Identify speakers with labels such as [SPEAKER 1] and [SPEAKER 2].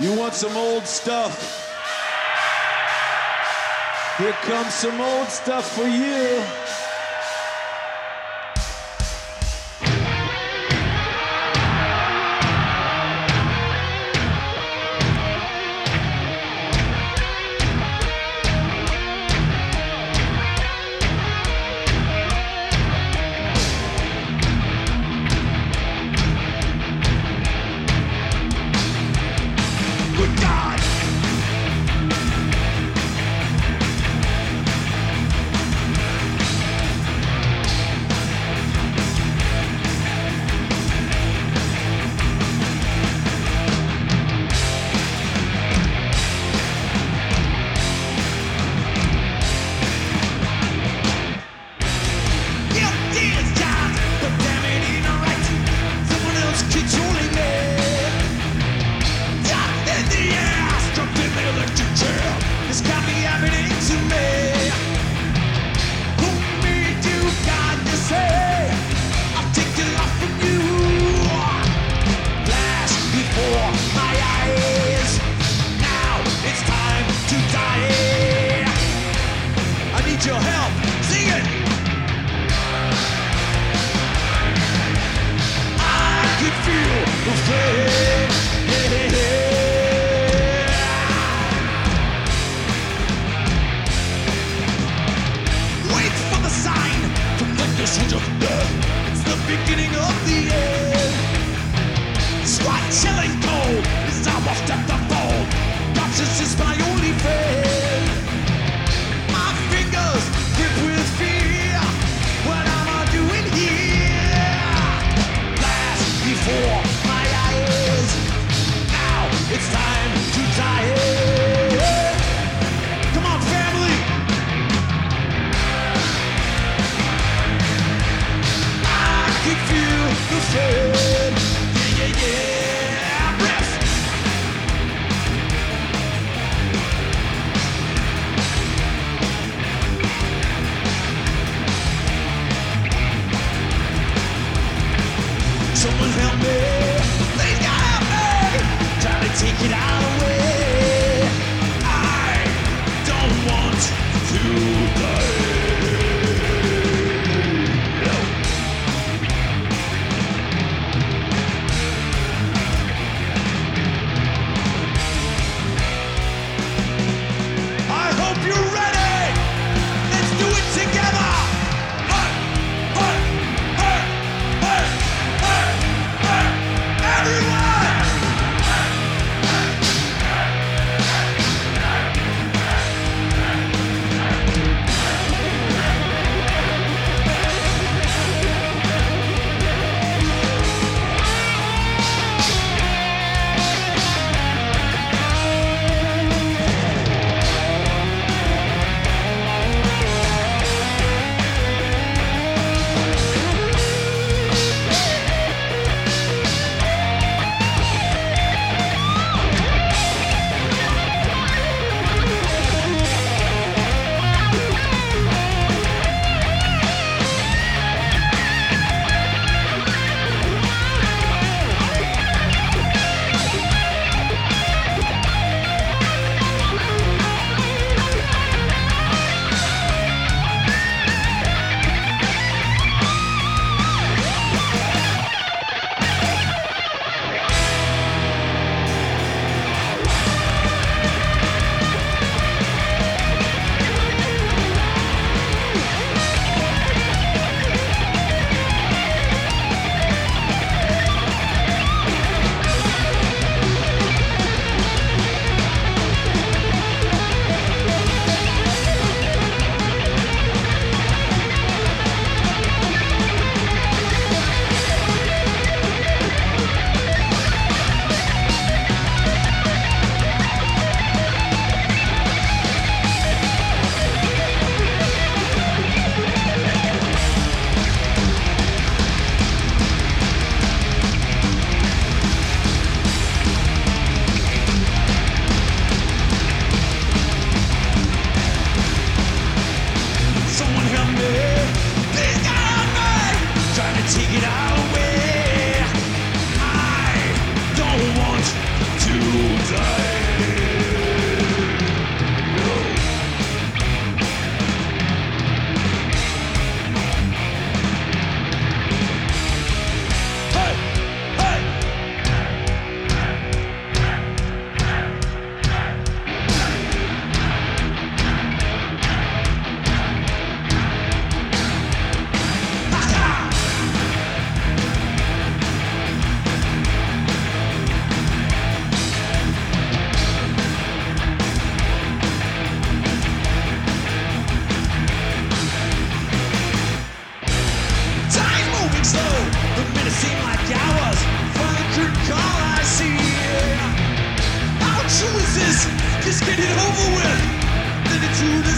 [SPEAKER 1] You want some old stuff? Here comes some old stuff for you.
[SPEAKER 2] your help. help me. Please God help me. Try to take it out. Just get it over with. Then is